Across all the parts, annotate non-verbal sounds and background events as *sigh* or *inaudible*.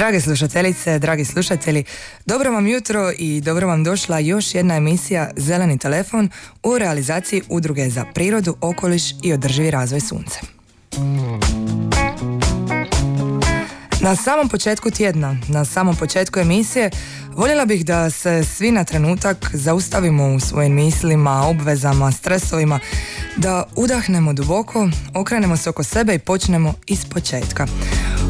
Drage slušateljice, dragi slušatelji, dobro vam jutro i dobro vam došla još jedna emisija Zeleni telefon u realizaciji Udruge za prirodu, okoliš i održivi razvoj sunce. Na samom početku tjedna, na samom početku emisije, voljela bih da se svi na trenutak zaustavimo u svojim mislima, obvezama, stresovima, da udahnemo duboko, okrenemo se oko sebe i počnemo iz početka.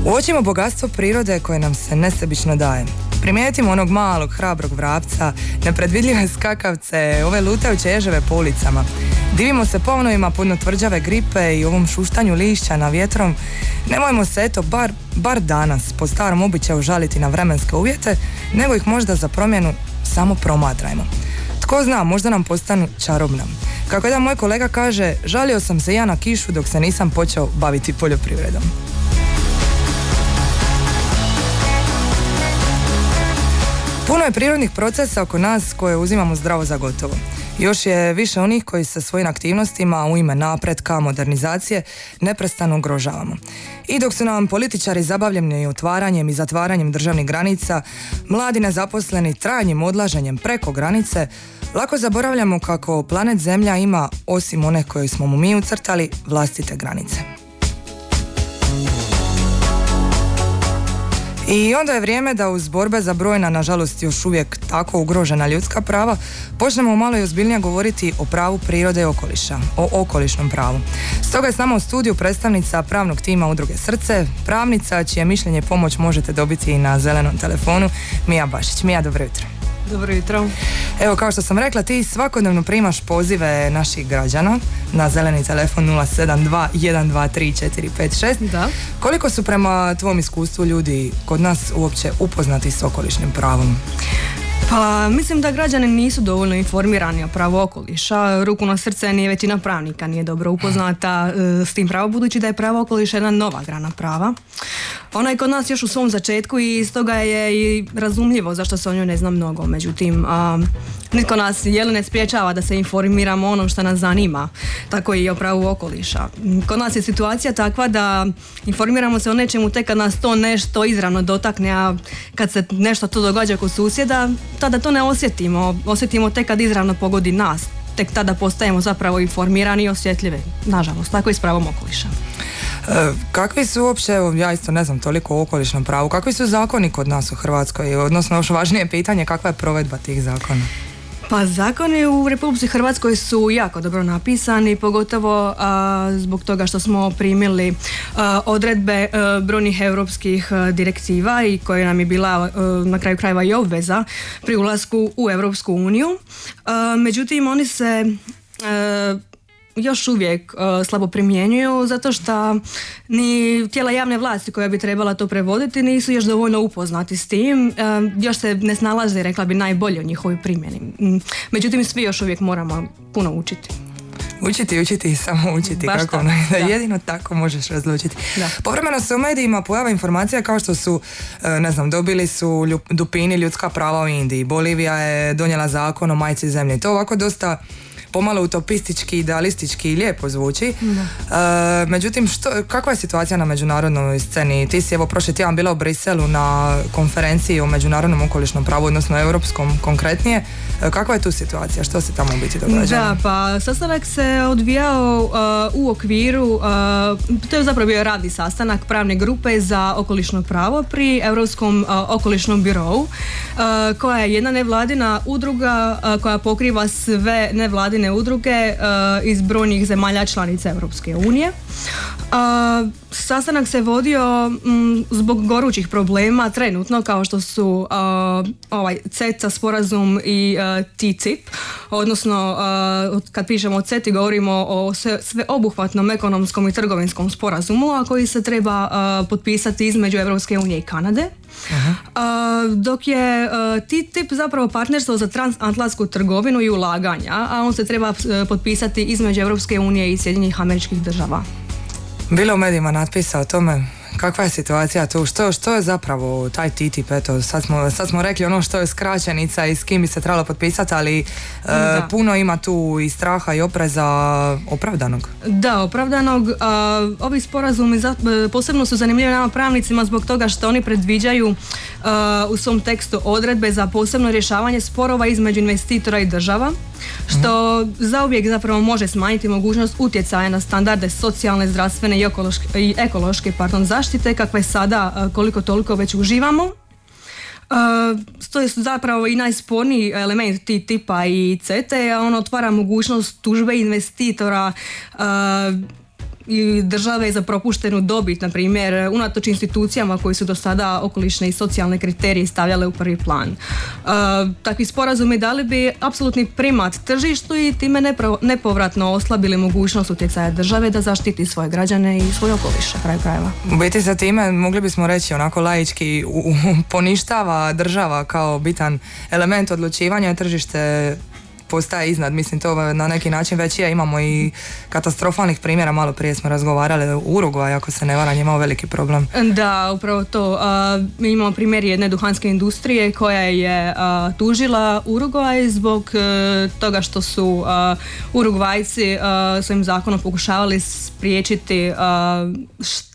Uočimo bogatstvo prirode koje nam se nesebično daje. Primijetimo onog malog, hrabrog vrapca, nepredvidljive skakavce, ove lutajuće ježeve po ulicama. Divimo se povnovima podno tvrđave gripe i ovom šuštanju lišća na vjetrom. Nemojmo se eto bar, bar danas po starom običaju žaliti na vremenske uvjete, nego ih možda za promjenu samo promatrajmo. Tko zna, možda nam postanu čarobna. Kako jedan moj kolega kaže, žalio sam se ja na kišu dok se nisam počeo baviti poljoprivredom. Puno je prirodnih procesa oko nas koje uzimamo zdravo za gotovo. Još je više onih koji se svojim aktivnostima u ime napretka, modernizacije neprestano ugrožavamo. I dok su nam političari zabavljeni otvaranjem i zatvaranjem državnih granica, mladi nezaposleni trajanjem odlaženjem preko granice, lako zaboravljamo kako planet Zemlja ima, osim one koje smo mu mi ucrtali, vlastite granice. I onda je vrijeme da uz borbe za brojna, nažalost još uvijek tako ugrožena ljudska prava, počnemo malo i ozbiljnije govoriti o pravu prirode i okoliša, o okolišnom pravu. Stoga je s nama u studiju predstavnica pravnog tima Udruge Srce, pravnica čije mišljenje pomoć možete dobiti i na zelenom telefonu, Mija Bašić. Mija, dobro jutro. Dobro jutro. Evo, kao što sam rekla, ti svakodnevno primaš pozive naših građana na zeleni telefon 072 123 456. Da. Koliko su prema tvom iskustvu ljudi kod nas uopće upoznati s okolišnim pravom? Pa mislim da građani nisu dovoljno informirani o pravu okoliša. Ruku na srce nije većina pravnika nije dobro upoznata e, s tim pravom, budući da je pravo okoliša jedna nova grana prava. Ona je kod nas još u svom začetku i stoga je i razumljivo zašto se o njoj ne zna mnogo. Međutim, a, nitko nas jeli ne spriječava da se informiramo onom što nas zanima, tako i o pravu okoliša. Kod nas je situacija takva da informiramo se o nečemu tek kad nas to nešto izravno dotakne, a kad se nešto to događa kod susjeda, tada to ne osjetimo. Osjetimo tek kad izravno pogodi nas. Tek tada postajemo zapravo informirani i osjetljivi. Nažalost, tako i s pravom okoliša. E, kakvi su uopće, evo, ja isto ne znam toliko o okolišnom pravu, kakvi su zakoni kod nas u Hrvatskoj, odnosno još važnije pitanje kakva je provedba tih zakona? Pa zakoni u Republici Hrvatskoj su jako dobro napisani, pogotovo zbog toga što smo primili odredbe brojnih europskih direktiva i koje nam je bila na kraju krajeva i obveza pri ulasku u Europsku uniju. Međutim, oni se još uvijek uh, slabo primjenjuju zato što ni tijela javne vlasti koja bi trebala to prevoditi nisu još dovoljno upoznati s tim. Uh, još se ne snalaze, rekla bi, najbolje o njihovoj primjeni. Međutim, svi još uvijek moramo puno učiti. Učiti, učiti i samo učiti. Baš kako ono, da da. jedino tako možeš razlučiti. Da. Povremeno se u medijima pojava informacija kao što su, e, ne znam, dobili su dupini ljudska prava u Indiji. Bolivija je donijela zakon o majci zemlje. To ovako dosta pomalo utopistički, idealistički i lijepo zvuči. E, međutim, što, kakva je situacija na međunarodnoj sceni? Ti si evo prošli tjedan bila u Briselu na konferenciji o međunarodnom okolišnom pravu, odnosno europskom konkretnije. E, kakva je tu situacija? Što se tamo u biti događa? Da, pa sastanak se odvijao uh, u okviru, uh, to je zapravo bio radni sastanak pravne grupe za okolišno pravo pri Europskom uh, okolišnom birovu, uh, koja je jedna nevladina udruga uh, koja pokriva sve nevladine udruge uh, iz brojnih zemalja članica Europske unije. Uh, sastanak se vodio mm, zbog gorućih problema trenutno kao što su uh, ovaj CETA sporazum i TTIP, odnosno kad pišemo o CETI govorimo o sve, sveobuhvatnom ekonomskom i trgovinskom sporazumu, a koji se treba potpisati između Europske unije i Kanade. Dok je TTIP zapravo partnerstvo za transatlantsku trgovinu i ulaganja, a on se treba potpisati između Europske unije i Sjedinjenih američkih država. Bilo u medijima natpisa o tome kakva je situacija tu? Što, što je zapravo taj TTIP? Eto, sad smo, sad smo rekli ono što je skraćenica i s kim bi se trebalo potpisati, ali e, puno ima tu i straha i opreza opravdanog. Da, opravdanog. ovi sporazumi za, e, posebno su zanimljivi nama pravnicima zbog toga što oni predviđaju u svom tekstu odredbe za posebno rješavanje sporova između investitora i država što zauvijek zapravo može smanjiti mogućnost utjecaja na standarde socijalne, zdravstvene i ekološke, i ekološke pardon, zaštite kakve sada koliko toliko već uživamo. Uh, to je zapravo i najsporniji element ti tipa i CETE, a on otvara mogućnost tužbe investitora i države za propuštenu dobit, na primjer, unatoč institucijama koji su do sada okolišne i socijalne kriterije stavljale u prvi plan. E, takvi sporazumi dali bi apsolutni primat tržištu i time nepovratno oslabili mogućnost utjecaja države da zaštiti svoje građane i svoj okoliš, kraj krajeva. U biti sa time mogli bismo reći onako laički poništava država kao bitan element odlučivanja tržište postaje iznad. Mislim, to na neki način već je. Imamo i katastrofalnih primjera. Malo prije smo razgovarali u Uruguay, ako se ne varam, imao veliki problem. Da, upravo to. mi imamo primjer jedne duhanske industrije koja je tužila Uruguay zbog e, toga što su Urugvajci svojim zakonom pokušavali spriječiti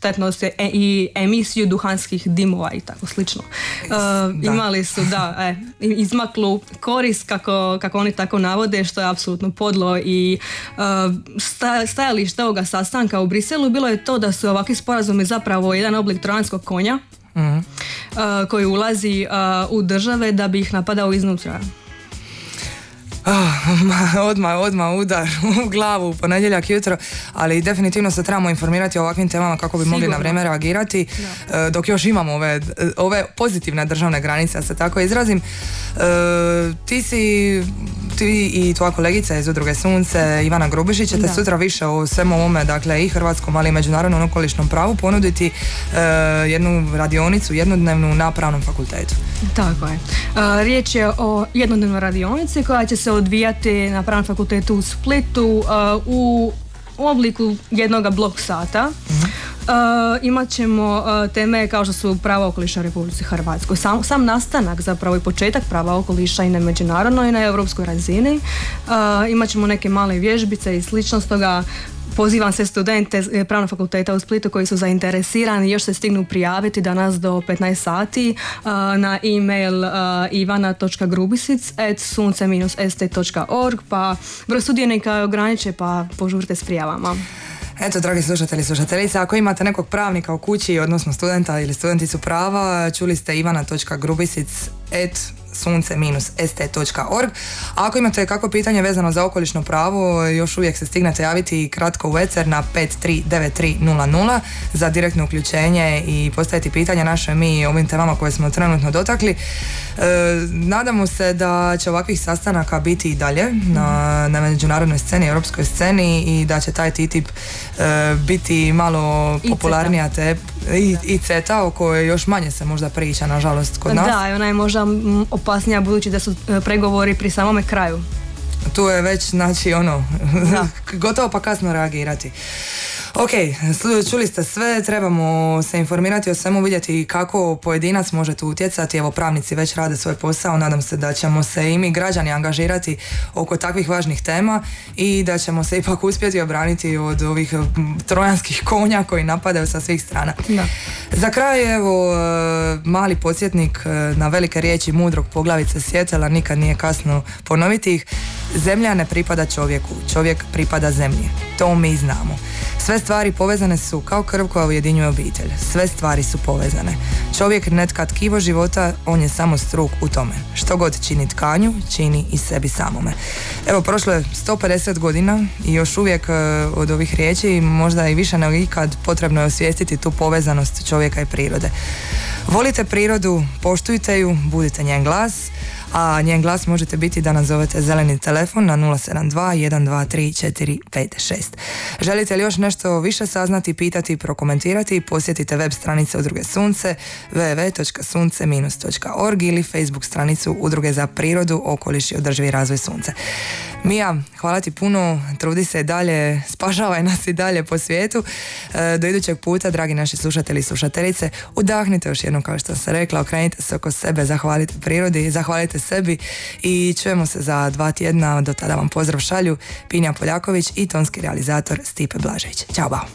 štetnost e, i emisiju duhanskih dimova i tako slično. Imali su, da, e, izmaklu korist kako, kako oni tako navode što je apsolutno podlo i uh, stajalište ovoga sastanka u Briselu bilo je to da su ovakvi sporazumi zapravo jedan oblik trojanskog konja uh, koji ulazi uh, u države da bi ih napadao iznutra. *laughs* Oh, odmah, odmah udar *laughs* u glavu u ponedjeljak jutro, ali definitivno se trebamo informirati o ovakvim temama kako bi mogli na vrijeme reagirati e, dok još imamo ove, ove pozitivne državne granice, da se tako izrazim. E, ti si ti i tvoja kolegica iz udruge Sunce, Ivana Grubišić, ćete sutra više o svemu ovome, dakle i hrvatskom, ali i međunarodnom okolišnom pravu ponuditi e, jednu radionicu, jednodnevnu na pravnom fakultetu. Tako je. riječ je o jednodnevnoj radionici koja će se odvijati na Pravnom fakultetu u Splitu uh, u obliku jednog blok sata. Uh, imat ćemo uh, teme kao što su prava okoliša u Republici Hrvatskoj. Sam, sam nastanak zapravo i početak prava okoliša i na međunarodnoj i na europskoj razini. Uh, imat ćemo neke male vježbice i slično, stoga Pozivam se studente eh, Pravnog fakulteta u Splitu koji su zainteresirani još se stignu prijaviti danas do 15 sati na e-mail uh, ivana.grubisic at sunce-st.org pa broj sudionika ograniče pa požurite s prijavama. Eto, dragi slušatelji i slušateljice, ako imate nekog pravnika u kući, odnosno studenta ili studenticu prava, čuli ste ivana.grubisic at sunce-st.org. Ako imate kako pitanje vezano za okolišno pravo, još uvijek se stignete javiti kratko u ecer na 539300 za direktno uključenje i postaviti pitanja naše mi ovim temama koje smo trenutno dotakli. E, nadamo se da će ovakvih sastanaka biti i dalje na, na međunarodnoj sceni, europskoj sceni i da će taj TTIP e, biti malo popularnija te i, i CETA o kojoj još manje se možda priča nažalost kod nas. Da, ona je možda opasnija budući da su e, pregovori pri samome kraju. Tu je već znači ono *laughs* gotovo pa kasno reagirati. Ok, čuli ste sve, trebamo se informirati o svemu, vidjeti kako pojedinac može tu utjecati. Evo, pravnici već rade svoj posao, nadam se da ćemo se i mi građani angažirati oko takvih važnih tema i da ćemo se ipak uspjeti obraniti od ovih trojanskih konja koji napadaju sa svih strana. Da. Za kraj, evo, e, mali podsjetnik e, na velike riječi mudrog poglavice Sjetela, nikad nije kasno ponoviti ih. Zemlja ne pripada čovjeku, čovjek pripada zemlji. To mi znamo. Sve stvari povezane su kao krv koja ujedinjuje obitelj. Sve stvari su povezane. Čovjek netka tkivo života, on je samo struk u tome. Što god čini tkanju, čini i sebi samome. Evo, prošlo je 150 godina i još uvijek e, od ovih riječi, možda i više nego ikad, potrebno je osvijestiti tu povezanost čovjeka i prirode. Volite prirodu, poštujte ju, budite njen glas, a njen glas možete biti da nazovete zeleni telefon na 072 123 456. Želite li još nešto više saznati, pitati, prokomentirati, posjetite web stranice Udruge Sunce www.sunce-org ili Facebook stranicu Udruge za prirodu, okoliš i održivi razvoj Sunce. Mija, hvala ti puno, trudi se dalje, spašavaj nas i dalje po svijetu. E, do idućeg puta, dragi naši slušatelji i slušateljice, udahnite još jednom kao što sam rekla, okrenite se oko sebe, zahvalite prirodi, zahvalite sebi i čujemo se za dva tjedna, do tada vam pozdrav šalju Pinja Poljaković i tonski realizator Stipe Blažević. Ćao, bao!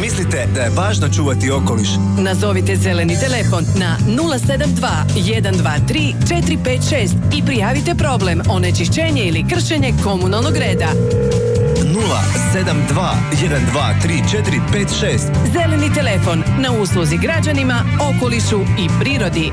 Mislite da je važno čuvati okoliš? Nazovite zeleni telefon na 072 123 456 i prijavite problem onečišćenje ili kršenje komunalnog reda. 072 123 456 Zeleni telefon na usluzi građanima, okolišu i prirodi.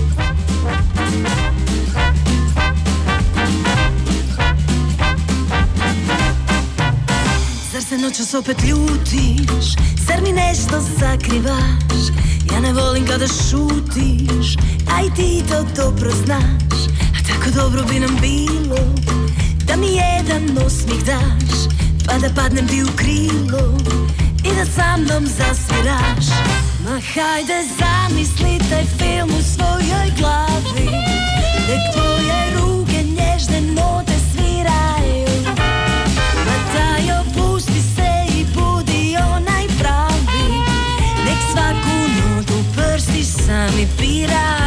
Noćas opet ljutiš, zar mi nešto sakrivaš? Ja ne volim kada šutiš, a i ti to dobro znaš. A tako dobro bi nam bilo, da mi jedan osmih daš Pa da padnem ti u krilo i da sa mnom zasviraš Ma hajde zamisli taj film u svojoj glavi Nek tvoje ruke nježne noći mi pirát